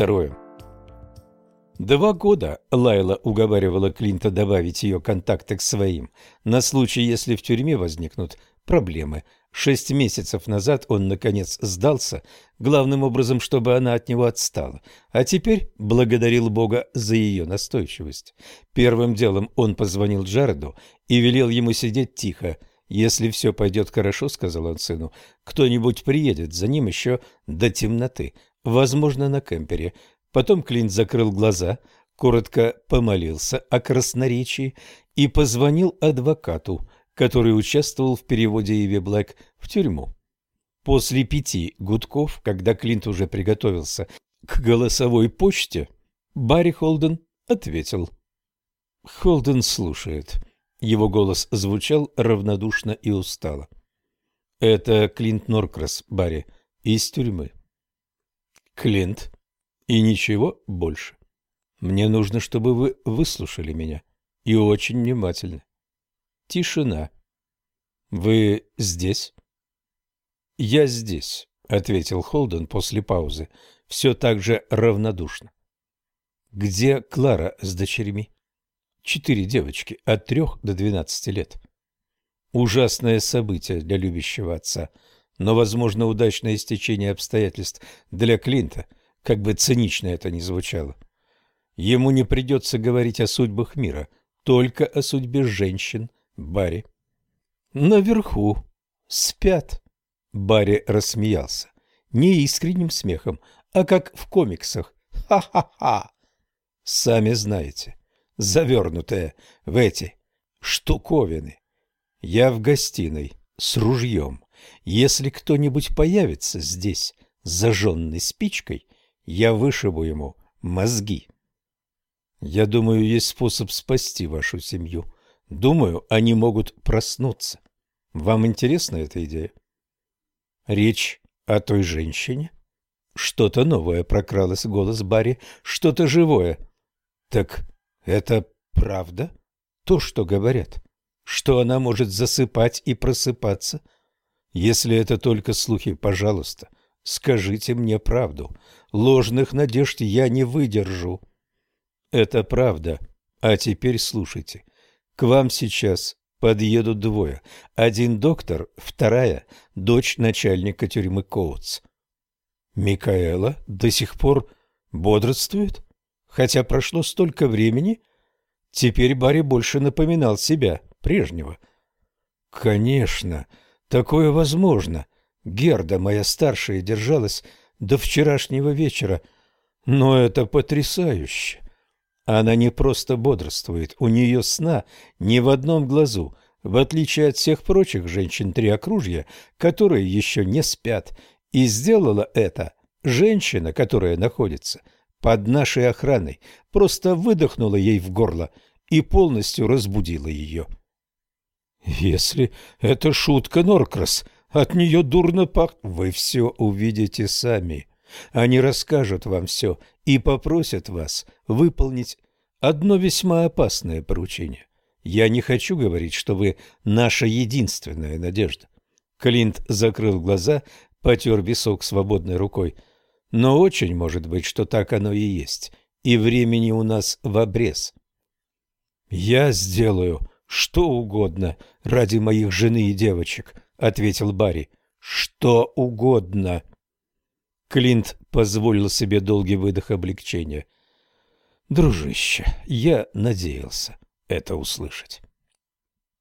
Второе. Два года Лайла уговаривала Клинта добавить ее контакты к своим, на случай, если в тюрьме возникнут проблемы. Шесть месяцев назад он, наконец, сдался, главным образом, чтобы она от него отстала, а теперь благодарил Бога за ее настойчивость. Первым делом он позвонил Джареду и велел ему сидеть тихо. «Если все пойдет хорошо, — сказал он сыну, — кто-нибудь приедет за ним еще до темноты, возможно, на кемпере. Потом Клинт закрыл глаза, коротко помолился о красноречии и позвонил адвокату, который участвовал в переводе Иви Блэк в тюрьму. После пяти гудков, когда Клинт уже приготовился к голосовой почте, Барри Холден ответил. Холден слушает. Его голос звучал равнодушно и устало. «Это Клинт Норкрас, Барри, из тюрьмы». «Клинт?» И ничего больше. Мне нужно, чтобы вы выслушали меня. И очень внимательно. Тишина. Вы здесь? Я здесь, ответил Холден после паузы, все так же равнодушно. Где Клара с дочерьми? Четыре девочки, от трех до двенадцати лет. Ужасное событие для любящего отца, но, возможно, удачное стечение обстоятельств для Клинта – как бы цинично это ни звучало. Ему не придется говорить о судьбах мира, только о судьбе женщин, Барри. Наверху спят. Барри рассмеялся. Не искренним смехом, а как в комиксах. Ха-ха-ха! Сами знаете, завернутая в эти штуковины. Я в гостиной с ружьем. Если кто-нибудь появится здесь, зажженной спичкой, я вышибу ему мозги. Я думаю, есть способ спасти вашу семью. Думаю, они могут проснуться. Вам интересна эта идея? Речь о той женщине? Что-то новое прокралось в голос Барри, что-то живое. Так это правда? То, что говорят? Что она может засыпать и просыпаться? Если это только слухи, пожалуйста, скажите мне правду. Ложных надежд я не выдержу. Это правда. А теперь слушайте. К вам сейчас подъедут двое. Один доктор, вторая – дочь начальника тюрьмы Коутс. Микаэла до сих пор бодрствует? Хотя прошло столько времени, теперь Барри больше напоминал себя, прежнего. Конечно, такое возможно. Герда, моя старшая, держалась до вчерашнего вечера. Но это потрясающе. Она не просто бодрствует, у нее сна ни в одном глазу, в отличие от всех прочих женщин триокружья, которые еще не спят. И сделала это женщина, которая находится под нашей охраной, просто выдохнула ей в горло и полностью разбудила ее. «Если это шутка, Норкрас, от нее дурно пах... Вы все увидите сами. Они расскажут вам все и попросят вас выполнить одно весьма опасное поручение. Я не хочу говорить, что вы наша единственная надежда. Клинт закрыл глаза, потер висок свободной рукой. Но очень может быть, что так оно и есть. И времени у нас в обрез. Я сделаю что угодно ради моих жены и девочек, ответил Барри. Что угодно. Клинт позволил себе долгий выдох облегчения. Дружище, я надеялся это услышать.